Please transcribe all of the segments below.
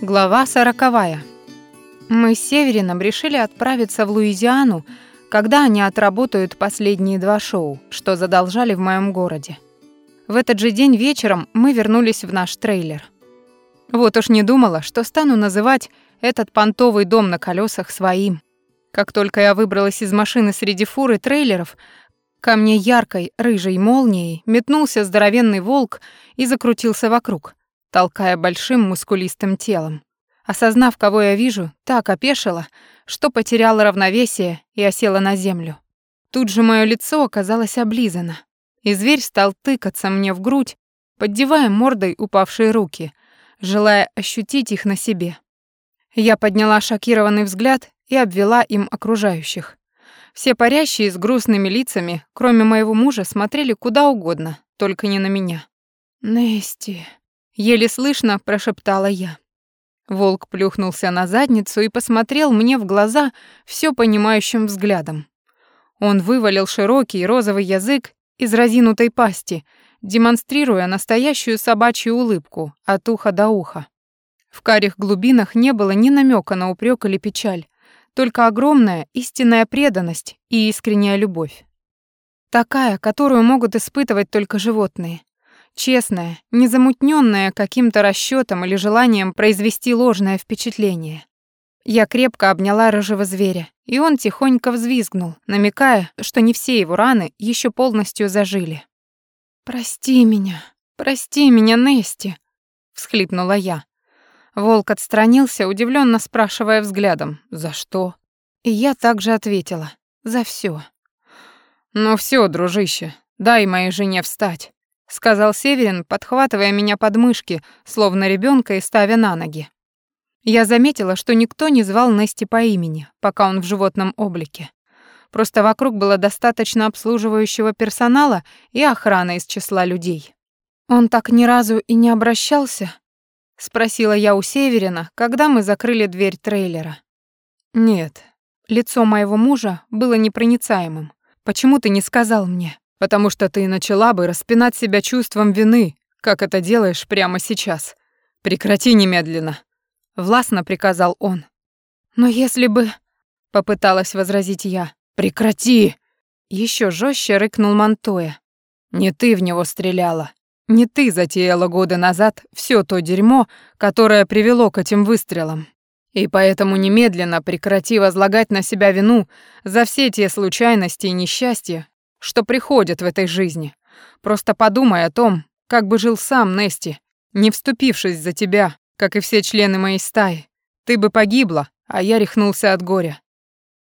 Глава сороковая. Мы с Северином решили отправиться в Луизиану, когда они отработают последние два шоу, что задолжали в моем городе. В этот же день вечером мы вернулись в наш трейлер. Вот уж не думала, что стану называть этот понтовый дом на колесах своим. Как только я выбралась из машины среди фуры трейлеров, ко мне яркой рыжей молнией метнулся здоровенный волк и закрутился вокруг, толкая большим мускулистым телом. Осознав, кого я вижу, так опешила, что потеряла равновесие и осела на землю. Тут же мое лицо оказалось облизано, и зверь стал тыкаться мне в грудь, поддевая мордой упавшие руки, желая ощутить их на себе. Я подняла шокированный взгляд и обвела им окружающих. Все парящие с грустными лицами, кроме моего мужа, смотрели куда угодно, только не на меня. «Нести», Еле слышно прошептала я. Волк плюхнулся на задницу и посмотрел мне в глаза все понимающим взглядом. Он вывалил широкий розовый язык из разинутой пасти, демонстрируя настоящую собачью улыбку от уха до уха. В карих глубинах не было ни намека на упрек или печаль, только огромная истинная преданность и искренняя любовь. Такая, которую могут испытывать только животные. Честная, не замутнённая каким-то расчётом или желанием произвести ложное впечатление. Я крепко обняла рыжего зверя, и он тихонько взвизгнул, намекая, что не все его раны ещё полностью зажили. «Прости меня, прости меня, Нести», — всхлипнула я. Волк отстранился, удивлённо спрашивая взглядом, «За что?» И я также ответила, «За всё». «Ну всё, дружище, дай моей жене встать» сказал Северин, подхватывая меня под мышки, словно ребенка и ставя на ноги. Я заметила, что никто не звал Нести по имени, пока он в животном облике. Просто вокруг было достаточно обслуживающего персонала и охраны из числа людей. Он так ни разу и не обращался, спросила я у Северина, когда мы закрыли дверь трейлера. Нет. Лицо моего мужа было непроницаемым. Почему ты не сказал мне? Потому что ты начала бы распинать себя чувством вины, как это делаешь прямо сейчас. Прекрати немедленно, властно приказал он. Но если бы попыталась возразить я. Прекрати! Еще жестче рыкнул Монтоя. Не ты в него стреляла. Не ты затеяла годы назад все то дерьмо, которое привело к этим выстрелам. И поэтому немедленно прекрати возлагать на себя вину за все те случайности и несчастья, что приходят в этой жизни. Просто подумай о том, как бы жил сам Нести, не вступившись за тебя, как и все члены моей стаи. Ты бы погибла, а я рехнулся от горя.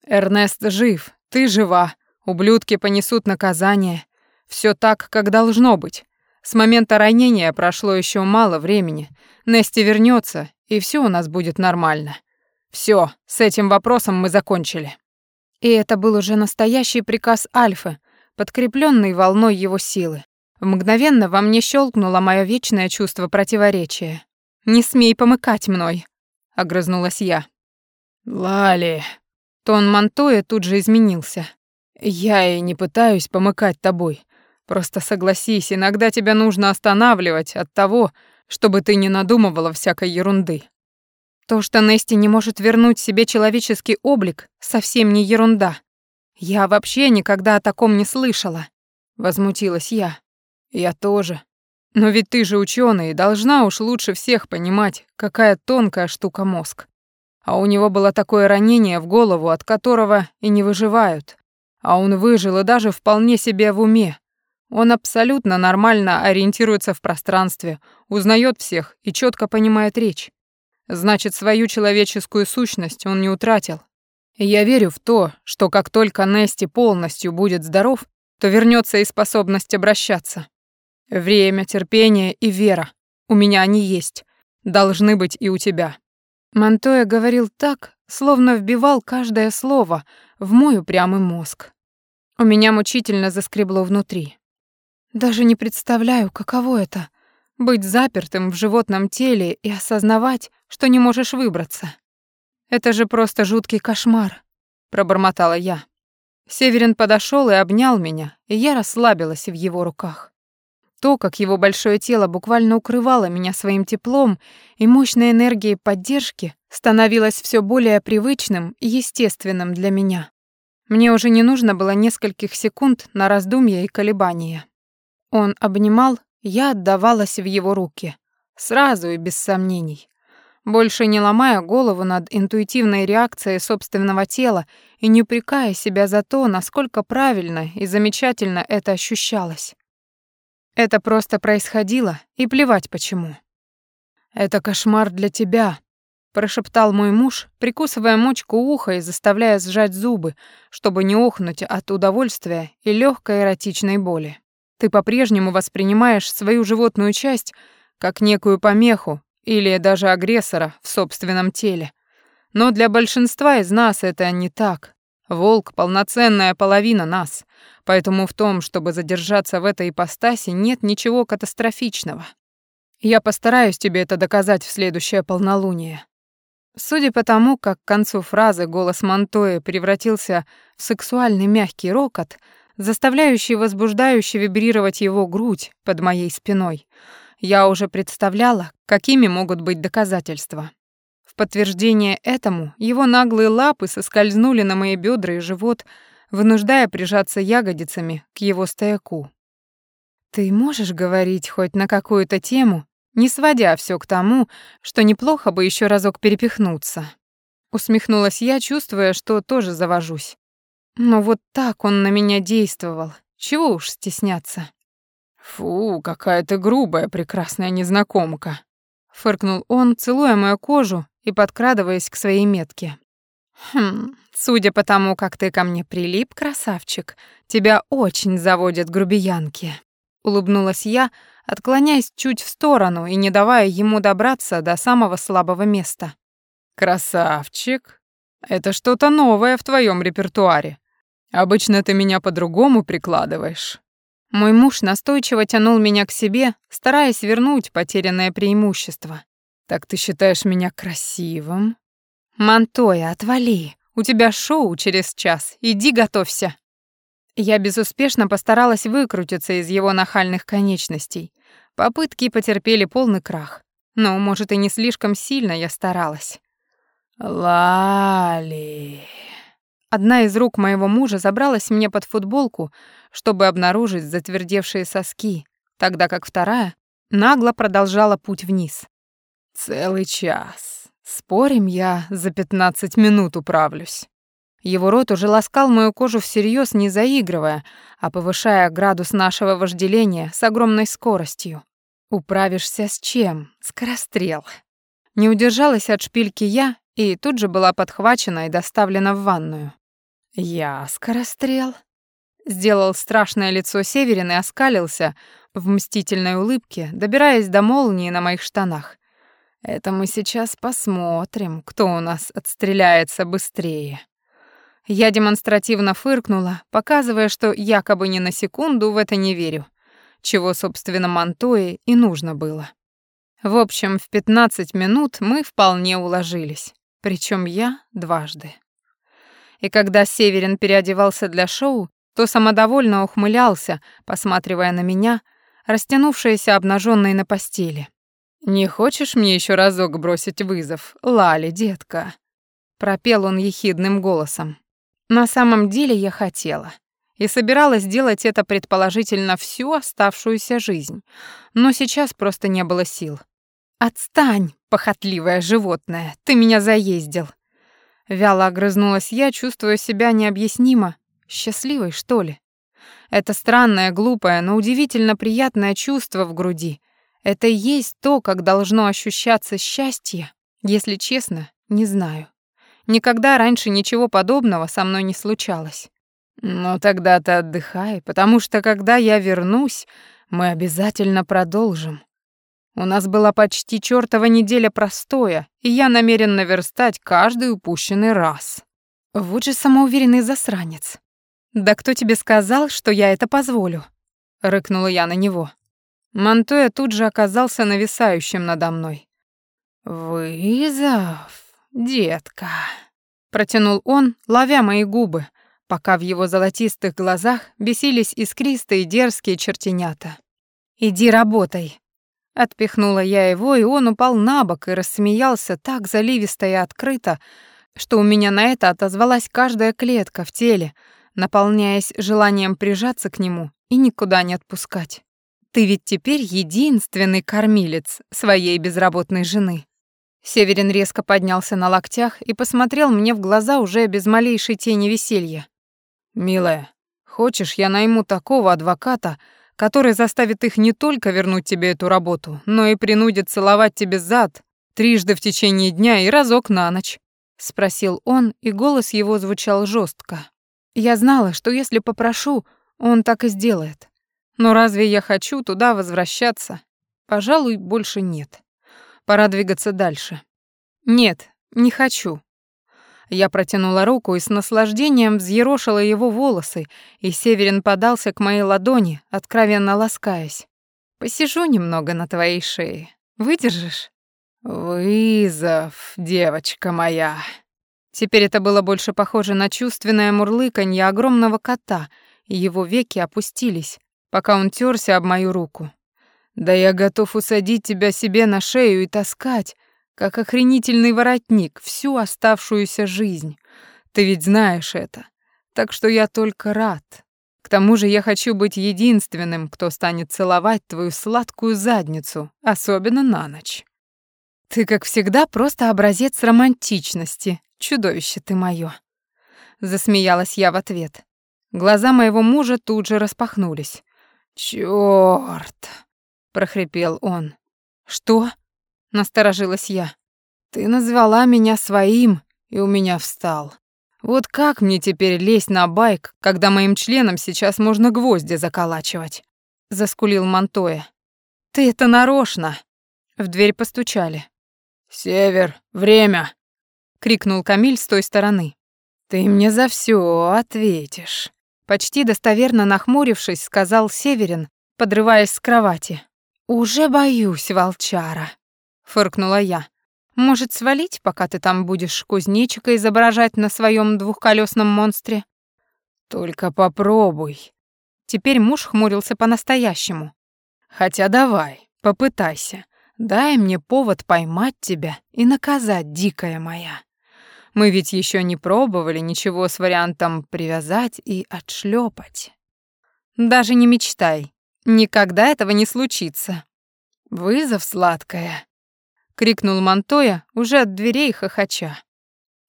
Эрнест жив, ты жива, ублюдки понесут наказание. Все так, как должно быть. С момента ранения прошло еще мало времени. Нести вернется, и все у нас будет нормально. Все, с этим вопросом мы закончили. И это был уже настоящий приказ Альфы, подкрепленный волной его силы. Мгновенно во мне щелкнуло мое вечное чувство противоречия. «Не смей помыкать мной», — огрызнулась я. «Лали...» Тон Монтоя тут же изменился. «Я и не пытаюсь помыкать тобой. Просто согласись, иногда тебя нужно останавливать от того, чтобы ты не надумывала всякой ерунды». То, что Нести не может вернуть себе человеческий облик, совсем не ерунда. «Я вообще никогда о таком не слышала», — возмутилась я. «Я тоже. Но ведь ты же ученый и должна уж лучше всех понимать, какая тонкая штука мозг. А у него было такое ранение в голову, от которого и не выживают. А он выжил и даже вполне себе в уме. Он абсолютно нормально ориентируется в пространстве, узнает всех и четко понимает речь. Значит, свою человеческую сущность он не утратил. Я верю в то, что как только Нести полностью будет здоров, то вернется и способность обращаться. Время, терпение и вера. У меня они есть. Должны быть и у тебя. Монтоя говорил так, словно вбивал каждое слово в мой упрямый мозг. У меня мучительно заскребло внутри. Даже не представляю, каково это — быть запертым в животном теле и осознавать, что не можешь выбраться. Это же просто жуткий кошмар, пробормотала я. Северин подошел и обнял меня, и я расслабилась в его руках. То, как его большое тело буквально укрывало меня своим теплом и мощной энергией поддержки, становилось все более привычным и естественным для меня. Мне уже не нужно было нескольких секунд на раздумья и колебания. Он обнимал, я отдавалась в его руки. Сразу и без сомнений. Больше не ломая голову над интуитивной реакцией собственного тела и не упрекая себя за то, насколько правильно и замечательно это ощущалось. Это просто происходило, и плевать почему. «Это кошмар для тебя», — прошептал мой муж, прикусывая мочку уха и заставляя сжать зубы, чтобы не охнуть от удовольствия и легкой эротичной боли. «Ты по-прежнему воспринимаешь свою животную часть как некую помеху или даже агрессора в собственном теле. Но для большинства из нас это не так. Волк — полноценная половина нас, поэтому в том, чтобы задержаться в этой ипостаси, нет ничего катастрофичного. Я постараюсь тебе это доказать в следующее полнолуние. Судя по тому, как к концу фразы голос Монтоя превратился в сексуальный мягкий рокот, заставляющий возбуждающе вибрировать его грудь под моей спиной, я уже представляла, какими могут быть доказательства. В подтверждение этому его наглые лапы соскользнули на мои бедра и живот, вынуждая прижаться ягодицами к его стояку. «Ты можешь говорить хоть на какую-то тему, не сводя все к тому, что неплохо бы еще разок перепихнуться?» Усмехнулась я, чувствуя, что тоже завожусь. Но вот так он на меня действовал. Чего уж стесняться. «Фу, какая ты грубая, прекрасная незнакомка», — фыркнул он, целуя мою кожу и подкрадываясь к своей метке. «Хм, судя по тому, как ты ко мне прилип, красавчик, тебя очень заводят грубиянки», — улыбнулась я, отклоняясь чуть в сторону и не давая ему добраться до самого слабого места. «Красавчик, это что-то новое в твоем репертуаре. Обычно ты меня по-другому прикладываешь». Мой муж настойчиво тянул меня к себе, стараясь вернуть потерянное преимущество. «Так ты считаешь меня красивым?» «Монтоя, отвали. У тебя шоу через час. Иди готовься». Я безуспешно постаралась выкрутиться из его нахальных конечностей. Попытки потерпели полный крах. Но, может, и не слишком сильно я старалась. «Лали...» Одна из рук моего мужа забралась мне под футболку, чтобы обнаружить затвердевшие соски, тогда как вторая нагло продолжала путь вниз. «Целый час. Спорим, я за пятнадцать минут управлюсь». Его рот уже ласкал мою кожу всерьез, не заигрывая, а повышая градус нашего вожделения с огромной скоростью. «Управишься с чем? Скорострел». Не удержалась от шпильки я и тут же была подхвачена и доставлена в ванную. «Я скорострел?» Сделал страшное лицо Северин и оскалился в мстительной улыбке, добираясь до молнии на моих штанах. «Это мы сейчас посмотрим, кто у нас отстреляется быстрее». Я демонстративно фыркнула, показывая, что якобы ни на секунду в это не верю, чего, собственно, Монтое и нужно было. В общем, в 15 минут мы вполне уложились, причем я дважды и когда Северин переодевался для шоу, то самодовольно ухмылялся, посматривая на меня, растянувшаяся обнаженной на постели. «Не хочешь мне еще разок бросить вызов, Лали, детка?» пропел он ехидным голосом. На самом деле я хотела и собиралась делать это предположительно всю оставшуюся жизнь, но сейчас просто не было сил. «Отстань, похотливое животное, ты меня заездил!» Вяло огрызнулась я, чувствуя себя необъяснимо счастливой, что ли. Это странное, глупое, но удивительно приятное чувство в груди. Это и есть то, как должно ощущаться счастье. Если честно, не знаю. Никогда раньше ничего подобного со мной не случалось. Но тогда ты отдыхай, потому что когда я вернусь, мы обязательно продолжим. У нас была почти чёртова неделя простоя, и я намерен наверстать каждый упущенный раз. Вот же самоуверенный засранец. Да кто тебе сказал, что я это позволю? рыкнула я на него. Монтоя тут же оказался нависающим надо мной. «Вызов, детка», — протянул он, ловя мои губы, пока в его золотистых глазах бесились искристые дерзкие чертенята. «Иди работай». Отпихнула я его, и он упал на бок и рассмеялся так заливисто и открыто, что у меня на это отозвалась каждая клетка в теле, наполняясь желанием прижаться к нему и никуда не отпускать. Ты ведь теперь единственный кормилец своей безработной жены. Северин резко поднялся на локтях и посмотрел мне в глаза уже без малейшей тени веселья. «Милая, хочешь, я найму такого адвоката, который заставит их не только вернуть тебе эту работу, но и принудит целовать тебе зад трижды в течение дня и разок на ночь?» — спросил он, и голос его звучал жестко. Я знала, что если попрошу, он так и сделает. Но разве я хочу туда возвращаться? Пожалуй, больше нет. Пора двигаться дальше. Нет, не хочу. Я протянула руку и с наслаждением взъерошила его волосы, и Северин подался к моей ладони, откровенно ласкаясь. «Посижу немного на твоей шее. Выдержишь?» «Вызов, девочка моя!» Теперь это было больше похоже на чувственное мурлыканье огромного кота, и его веки опустились, пока он тёрся об мою руку. Да я готов усадить тебя себе на шею и таскать, как охренительный воротник, всю оставшуюся жизнь. Ты ведь знаешь это. Так что я только рад. К тому же я хочу быть единственным, кто станет целовать твою сладкую задницу, особенно на ночь. Ты, как всегда, просто образец романтичности, чудовище ты моё. Засмеялась я в ответ. Глаза моего мужа тут же распахнулись. Чёрт! прохрипел он. Что? Насторожилась я. Ты назвала меня своим, и у меня встал. Вот как мне теперь лезть на байк, когда моим членам сейчас можно гвозди заколачивать? Заскулил Монтоя. Ты это нарочно. В дверь постучали. Север, время, крикнул Камиль с той стороны. Ты мне за все ответишь. Почти достоверно нахмурившись, сказал Северин, подрываясь с кровати. «Уже боюсь, волчара», — фыркнула я. «Может, свалить, пока ты там будешь кузнечика изображать на своем двухколесном монстре?» «Только попробуй». Теперь муж хмурился по-настоящему. «Хотя давай, попытайся. Дай мне повод поймать тебя и наказать, дикая моя. Мы ведь еще не пробовали ничего с вариантом привязать и отшлепать. Даже не мечтай. Никогда этого не случится. Вызов, сладкая, крикнул Монтоя уже от дверей хохоча.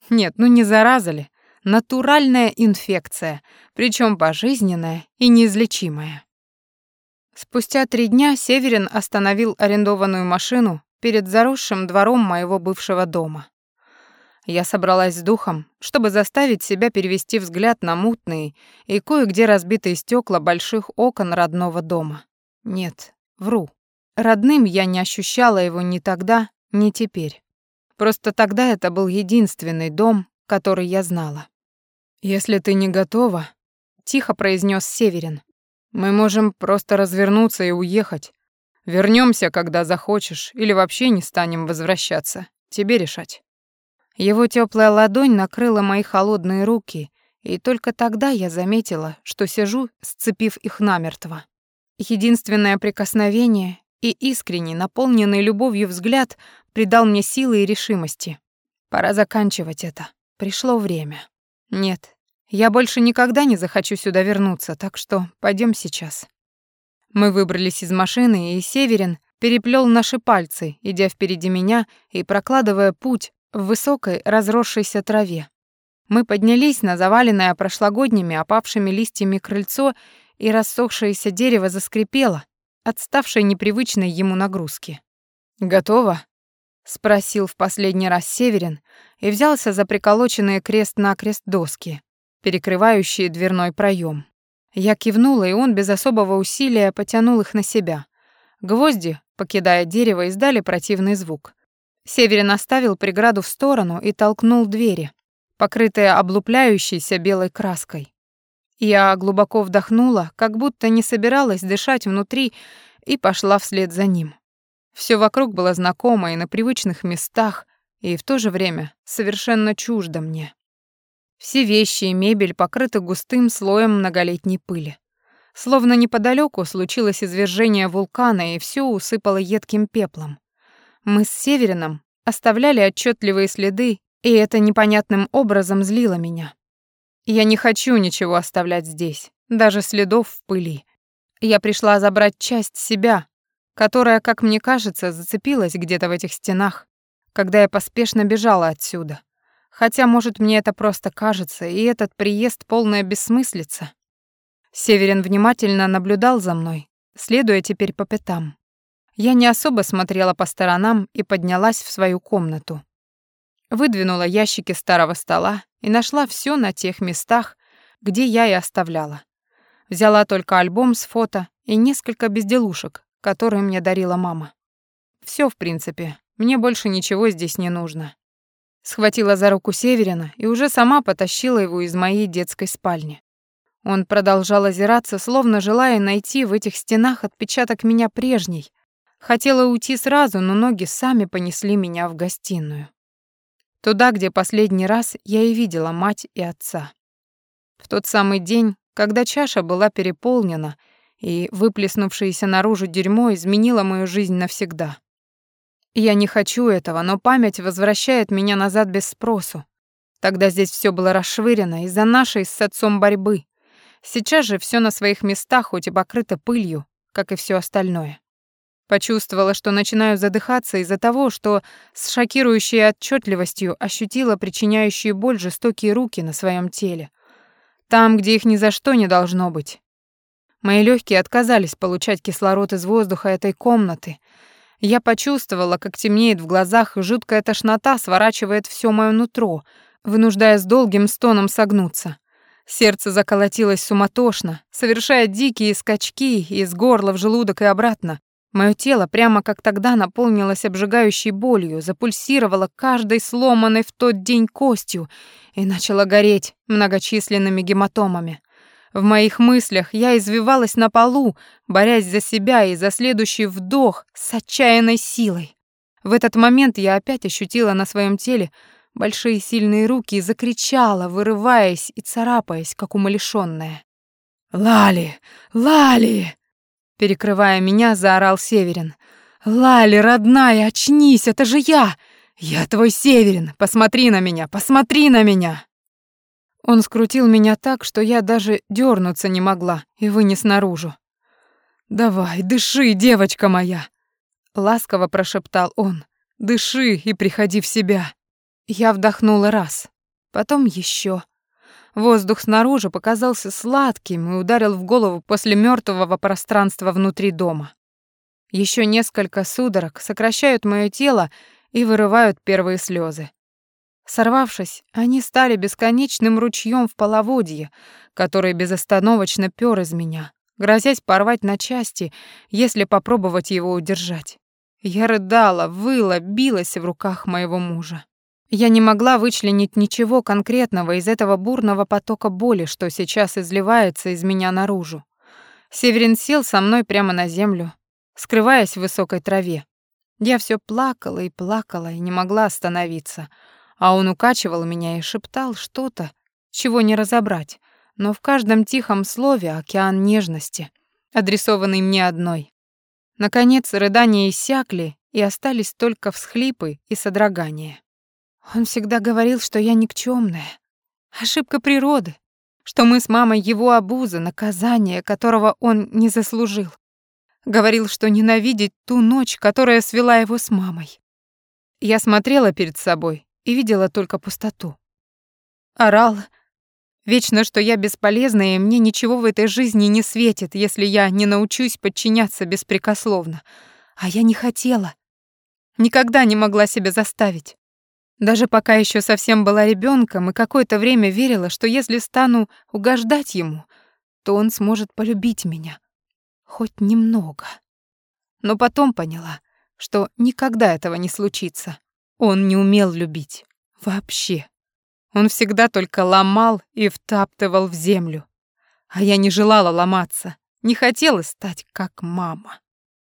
Нет, ну не зараза ли? Натуральная инфекция, причем пожизненная и неизлечимая. Спустя три дня Северин остановил арендованную машину перед заросшим двором моего бывшего дома. Я собралась с духом, чтобы заставить себя перевести взгляд на мутные и кое-где разбитые стекла больших окон родного дома. Нет, вру. Родным я не ощущала его ни тогда, ни теперь. Просто тогда это был единственный дом, который я знала. «Если ты не готова», — тихо произнес Северин, «мы можем просто развернуться и уехать. Вернемся, когда захочешь, или вообще не станем возвращаться. Тебе решать». Его теплая ладонь накрыла мои холодные руки, и только тогда я заметила, что сижу, сцепив их намертво. Единственное прикосновение и искренний, наполненный любовью взгляд придал мне силы и решимости. Пора заканчивать это. Пришло время. Нет, я больше никогда не захочу сюда вернуться, так что пойдем сейчас. Мы выбрались из машины, и Северин переплел наши пальцы, идя впереди меня и прокладывая путь в высокой разросшейся траве. Мы поднялись на заваленное прошлогодними опавшими листьями крыльцо, и рассохшееся дерево заскрипело от ставшей непривычной ему нагрузки. «Готово?» — спросил в последний раз Северин и взялся за приколоченные крест-накрест доски, перекрывающие дверной проем. Я кивнула, и он без особого усилия потянул их на себя. Гвозди, покидая дерево, издали противный звук. Северин оставил преграду в сторону и толкнул двери, покрытые облупляющейся белой краской. Я глубоко вдохнула, как будто не собиралась дышать внутри, и пошла вслед за ним. Все вокруг было знакомо и на привычных местах, и в то же время совершенно чуждо мне. Все вещи и мебель покрыты густым слоем многолетней пыли. Словно неподалеку случилось извержение вулкана, и все усыпало едким пеплом. Мы с Северином оставляли отчетливые следы, и это непонятным образом злило меня. Я не хочу ничего оставлять здесь, даже следов в пыли. Я пришла забрать часть себя, которая, как мне кажется, зацепилась где-то в этих стенах, когда я поспешно бежала отсюда. Хотя, может, мне это просто кажется, и этот приезд полная бессмыслица. Северин внимательно наблюдал за мной, следуя теперь по пятам. Я не особо смотрела по сторонам и поднялась в свою комнату. Выдвинула ящики старого стола и нашла все на тех местах, где я и оставляла. Взяла только альбом с фото и несколько безделушек, которые мне дарила мама. Все, в принципе, мне больше ничего здесь не нужно. Схватила за руку Северина и уже сама потащила его из моей детской спальни. Он продолжал озираться, словно желая найти в этих стенах отпечаток меня прежней. Хотела уйти сразу, но ноги сами понесли меня в гостиную. Туда, где последний раз я и видела мать и отца. В тот самый день, когда чаша была переполнена, и выплеснувшееся наружу дерьмо изменило мою жизнь навсегда. Я не хочу этого, но память возвращает меня назад без спросу. Тогда здесь все было расшвырено из-за нашей с отцом борьбы. Сейчас же все на своих местах, хоть и покрыто пылью, как и все остальное. Почувствовала, что начинаю задыхаться из-за того, что с шокирующей отчетливостью ощутила причиняющие боль жестокие руки на своем теле. Там, где их ни за что не должно быть. Мои легкие отказались получать кислород из воздуха этой комнаты. Я почувствовала, как темнеет в глазах, и жуткая тошнота сворачивает все моё нутро, вынуждая с долгим стоном согнуться. Сердце заколотилось суматошно, совершая дикие скачки из горла в желудок и обратно. Моё тело прямо как тогда наполнилось обжигающей болью, запульсировало каждой сломанной в тот день костью и начало гореть многочисленными гематомами. В моих мыслях я извивалась на полу, борясь за себя и за следующий вдох с отчаянной силой. В этот момент я опять ощутила на своем теле большие сильные руки и закричала, вырываясь и царапаясь, как умалишённая. «Лали! Лали!» Перекрывая меня, заорал Северин. «Лали, родная, очнись, это же я! Я твой Северин! Посмотри на меня, посмотри на меня!» Он скрутил меня так, что я даже дернуться не могла и вынес наружу. «Давай, дыши, девочка моя!» Ласково прошептал он. «Дыши и приходи в себя!» Я вдохнула раз, потом еще. Воздух снаружи показался сладким и ударил в голову после мертвого пространства внутри дома. Еще несколько судорог сокращают мое тело и вырывают первые слезы. Сорвавшись, они стали бесконечным ручьем в половодье, который безостановочно пёр из меня, грозясь порвать на части, если попробовать его удержать. Я рыдала, выла, билась в руках моего мужа. Я не могла вычленить ничего конкретного из этого бурного потока боли, что сейчас изливается из меня наружу. Северин сел со мной прямо на землю, скрываясь в высокой траве. Я все плакала и плакала и не могла остановиться, а он укачивал меня и шептал что-то, чего не разобрать, но в каждом тихом слове океан нежности, адресованный мне одной. Наконец рыдания иссякли, и остались только всхлипы и содрогания. Он всегда говорил, что я никчёмная. Ошибка природы, что мы с мамой его обуза, наказание, которого он не заслужил. Говорил, что ненавидит ту ночь, которая свела его с мамой. Я смотрела перед собой и видела только пустоту. Орал. Вечно, что я бесполезна, и мне ничего в этой жизни не светит, если я не научусь подчиняться беспрекословно. А я не хотела. Никогда не могла себя заставить. Даже пока еще совсем была ребенком и какое-то время верила, что если стану угождать ему, то он сможет полюбить меня. Хоть немного. Но потом поняла, что никогда этого не случится. Он не умел любить. Вообще. Он всегда только ломал и втаптывал в землю. А я не желала ломаться, не хотела стать как мама.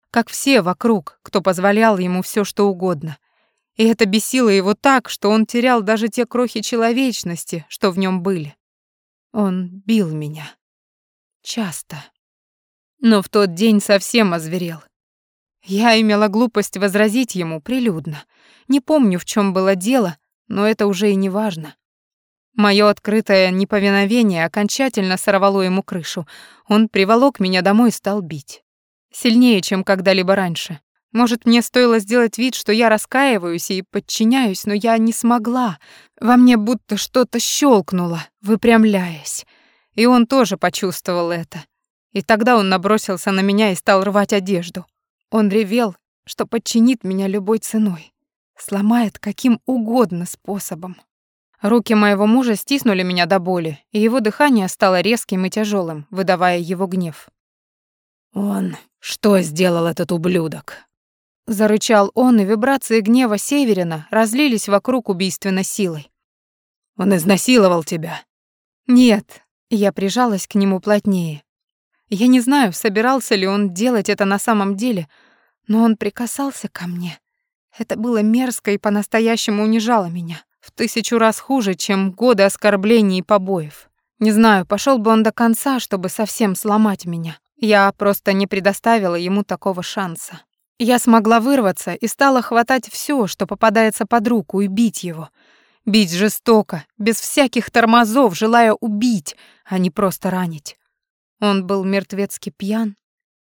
Как все вокруг, кто позволял ему все, что угодно — и это бесило его так, что он терял даже те крохи человечности, что в нем были. Он бил меня. Часто. но в тот день совсем озверел. Я имела глупость возразить ему прилюдно. Не помню, в чем было дело, но это уже и не важно. Моё открытое неповиновение окончательно сорвало ему крышу. Он приволок меня домой и стал бить. Сильнее, чем когда-либо раньше. Может, мне стоило сделать вид, что я раскаиваюсь и подчиняюсь, но я не смогла. Во мне будто что-то щелкнуло, выпрямляясь. И он тоже почувствовал это. И тогда он набросился на меня и стал рвать одежду. Он ревел, что подчинит меня любой ценой, сломает каким угодно способом. Руки моего мужа стиснули меня до боли, и его дыхание стало резким и тяжелым, выдавая его гнев. «Он что сделал этот ублюдок?» Зарычал он, и вибрации гнева Северина разлились вокруг убийственной силой. «Он изнасиловал тебя?» «Нет», — я прижалась к нему плотнее. Я не знаю, собирался ли он делать это на самом деле, но он прикасался ко мне. Это было мерзко и по-настоящему унижало меня. В тысячу раз хуже, чем годы оскорблений и побоев. Не знаю, пошел бы он до конца, чтобы совсем сломать меня. Я просто не предоставила ему такого шанса. Я смогла вырваться и стала хватать все, что попадается под руку, и бить его. Бить жестоко, без всяких тормозов, желая убить, а не просто ранить. Он был мертвецки пьян,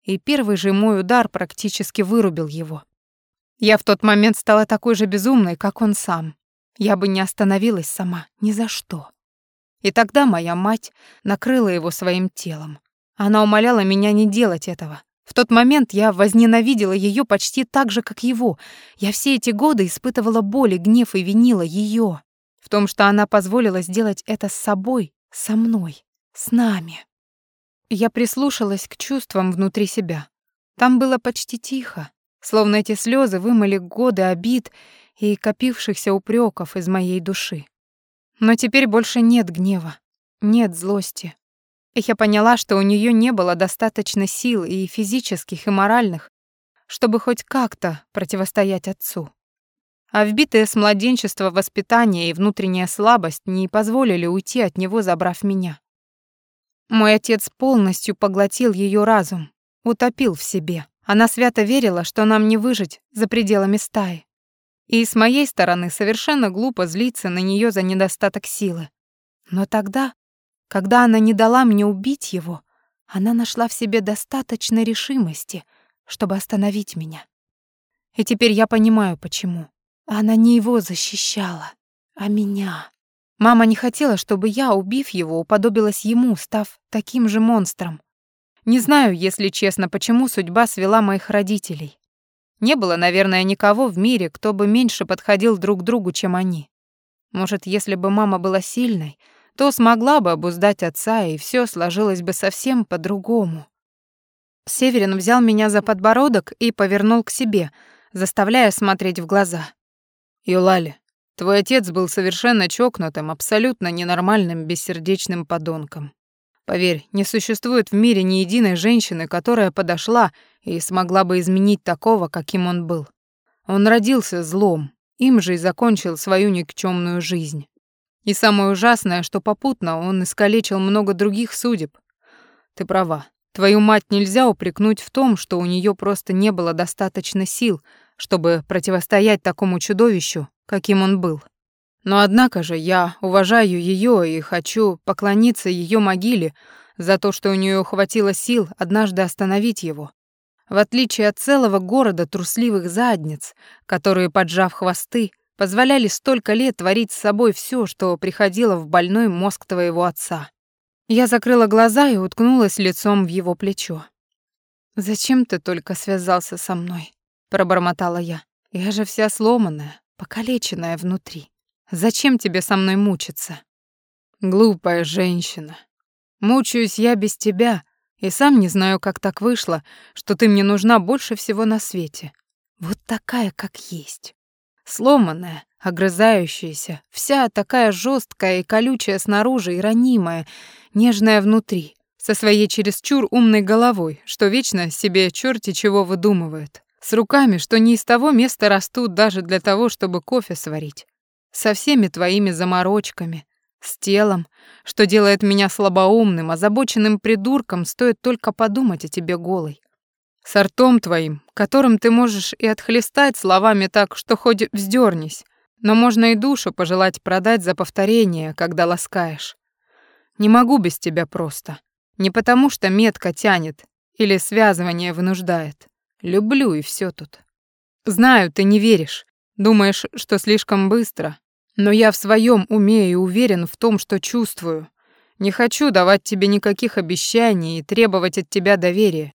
и первый же мой удар практически вырубил его. Я в тот момент стала такой же безумной, как он сам. Я бы не остановилась сама, ни за что. И тогда моя мать накрыла его своим телом. Она умоляла меня не делать этого, в тот момент я возненавидела ее почти так же, как его. Я все эти годы испытывала боль и гнев и винила ее в том, что она позволила сделать это с собой, со мной, с нами. Я прислушалась к чувствам внутри себя. Там было почти тихо, словно эти слезы вымыли годы обид и копившихся упреков из моей души. Но теперь больше нет гнева, нет злости, я поняла, что у нее не было достаточно сил и физических, и моральных, чтобы хоть как-то противостоять отцу. А вбитое с младенчества воспитание и внутренняя слабость не позволили уйти от него, забрав меня. Мой отец полностью поглотил ее разум, утопил в себе. Она свято верила, что нам не выжить за пределами стаи. И с моей стороны совершенно глупо злиться на нее за недостаток силы. Но тогда когда она не дала мне убить его, она нашла в себе достаточно решимости, чтобы остановить меня. И теперь я понимаю, почему. Она не его защищала, а меня. Мама не хотела, чтобы я, убив его, уподобилась ему, став таким же монстром. Не знаю, если честно, почему судьба свела моих родителей. Не было, наверное, никого в мире, кто бы меньше подходил друг другу, чем они. Может, если бы мама была сильной, то смогла бы обуздать отца, и все сложилось бы совсем по-другому. Северин взял меня за подбородок и повернул к себе, заставляя смотреть в глаза. «Юлали, твой отец был совершенно чокнутым, абсолютно ненормальным, бессердечным подонком. Поверь, не существует в мире ни единой женщины, которая подошла и смогла бы изменить такого, каким он был. Он родился злом, им же и закончил свою никчемную жизнь. И самое ужасное, что попутно он искалечил много других судеб. Ты права. Твою мать нельзя упрекнуть в том, что у нее просто не было достаточно сил, чтобы противостоять такому чудовищу, каким он был. Но однако же я уважаю ее и хочу поклониться ее могиле за то, что у нее хватило сил однажды остановить его. В отличие от целого города трусливых задниц, которые, поджав хвосты, позволяли столько лет творить с собой все, что приходило в больной мозг твоего отца. Я закрыла глаза и уткнулась лицом в его плечо. «Зачем ты только связался со мной?» — пробормотала я. «Я же вся сломанная, покалеченная внутри. Зачем тебе со мной мучиться?» «Глупая женщина. Мучаюсь я без тебя, и сам не знаю, как так вышло, что ты мне нужна больше всего на свете. Вот такая, как есть сломанная, огрызающаяся, вся такая жесткая и колючая снаружи и ранимая, нежная внутри, со своей чересчур умной головой, что вечно себе черти чего выдумывает, с руками, что не из того места растут даже для того, чтобы кофе сварить, со всеми твоими заморочками, с телом, что делает меня слабоумным, озабоченным придурком, стоит только подумать о тебе голой. С ртом твоим, которым ты можешь и отхлестать словами так, что хоть вздернись, но можно и душу пожелать продать за повторение, когда ласкаешь. Не могу без тебя просто. Не потому, что метка тянет или связывание вынуждает. Люблю и все тут. Знаю, ты не веришь, думаешь, что слишком быстро, но я в своем уме и уверен в том, что чувствую. Не хочу давать тебе никаких обещаний и требовать от тебя доверия.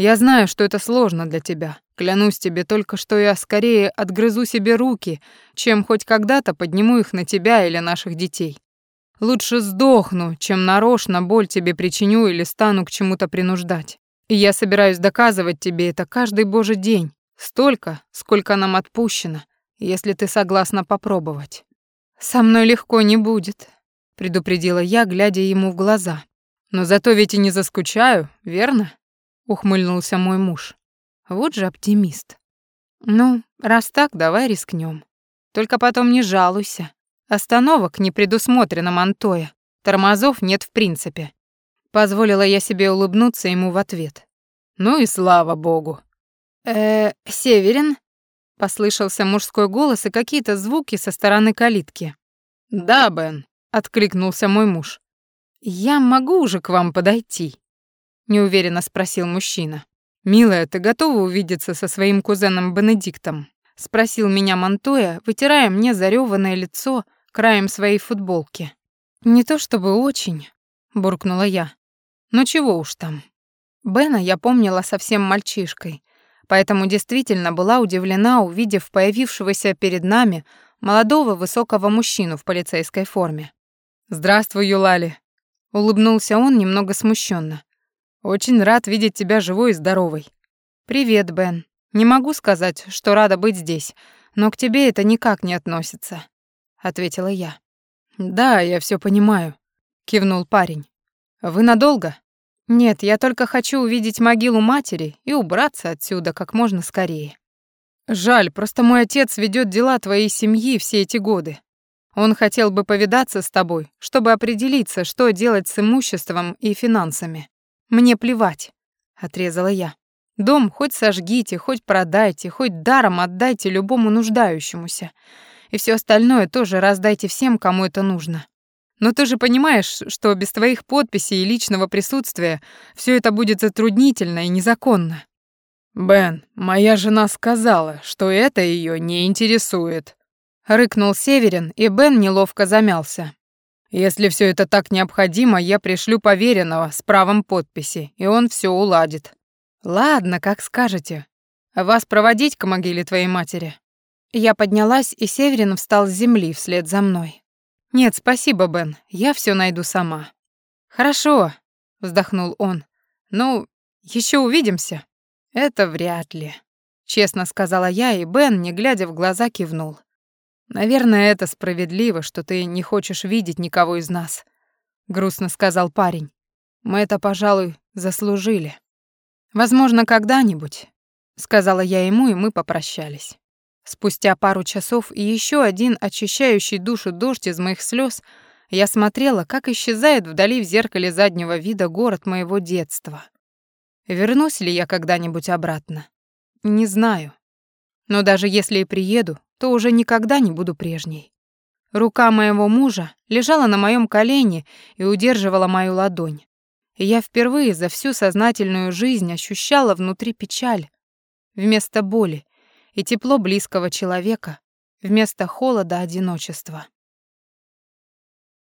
Я знаю, что это сложно для тебя. Клянусь тебе только, что я скорее отгрызу себе руки, чем хоть когда-то подниму их на тебя или наших детей. Лучше сдохну, чем нарочно боль тебе причиню или стану к чему-то принуждать. И я собираюсь доказывать тебе это каждый божий день, столько, сколько нам отпущено, если ты согласна попробовать. Со мной легко не будет, предупредила я, глядя ему в глаза. Но зато ведь и не заскучаю, верно? Ухмыльнулся мой муж. Вот же оптимист. Ну, раз так, давай рискнем. Только потом не жалуйся. Остановок не предусмотрено Монтоя. Тормозов нет в принципе. Позволила я себе улыбнуться ему в ответ. Ну и слава богу. Э, Северин? Послышался мужской голос и какие-то звуки со стороны калитки. Да, Бен, откликнулся мой муж. Я могу уже к вам подойти? Неуверенно спросил мужчина. Милая, ты готова увидеться со своим кузеном Бенедиктом? спросил меня Монтоя, вытирая мне зарёванное лицо краем своей футболки. Не то чтобы очень, буркнула я. Но чего уж там. Бена я помнила совсем мальчишкой, поэтому действительно была удивлена, увидев появившегося перед нами молодого высокого мужчину в полицейской форме. «Здравствуй, Юлали», — улыбнулся он немного смущенно. «Очень рад видеть тебя живой и здоровой». «Привет, Бен. Не могу сказать, что рада быть здесь, но к тебе это никак не относится», — ответила я. «Да, я все понимаю», — кивнул парень. «Вы надолго?» Нет, я только хочу увидеть могилу матери и убраться отсюда как можно скорее. Жаль, просто мой отец ведет дела твоей семьи все эти годы. Он хотел бы повидаться с тобой, чтобы определиться, что делать с имуществом и финансами. Мне плевать, отрезала я. Дом хоть сожгите, хоть продайте, хоть даром отдайте любому нуждающемуся. И все остальное тоже раздайте всем, кому это нужно. Но ты же понимаешь, что без твоих подписей и личного присутствия все это будет затруднительно и незаконно. Бен, моя жена сказала, что это ее не интересует. Рыкнул Северин, и Бен неловко замялся. Если все это так необходимо, я пришлю поверенного с правом подписи, и он все уладит. Ладно, как скажете. Вас проводить к могиле твоей матери. Я поднялась, и Северин встал с земли вслед за мной. «Нет, спасибо, Бен, я все найду сама». «Хорошо», — вздохнул он. «Ну, еще увидимся». «Это вряд ли», — честно сказала я, и Бен, не глядя в глаза, кивнул. «Наверное, это справедливо, что ты не хочешь видеть никого из нас», — грустно сказал парень. «Мы это, пожалуй, заслужили». «Возможно, когда-нибудь», — сказала я ему, и мы попрощались. Спустя пару часов и еще один очищающий душу дождь из моих слез, я смотрела, как исчезает вдали в зеркале заднего вида город моего детства. Вернусь ли я когда-нибудь обратно? Не знаю. Но даже если и приеду, то уже никогда не буду прежней. Рука моего мужа лежала на моем колене и удерживала мою ладонь. И я впервые за всю сознательную жизнь ощущала внутри печаль вместо боли, и тепло близкого человека вместо холода одиночества.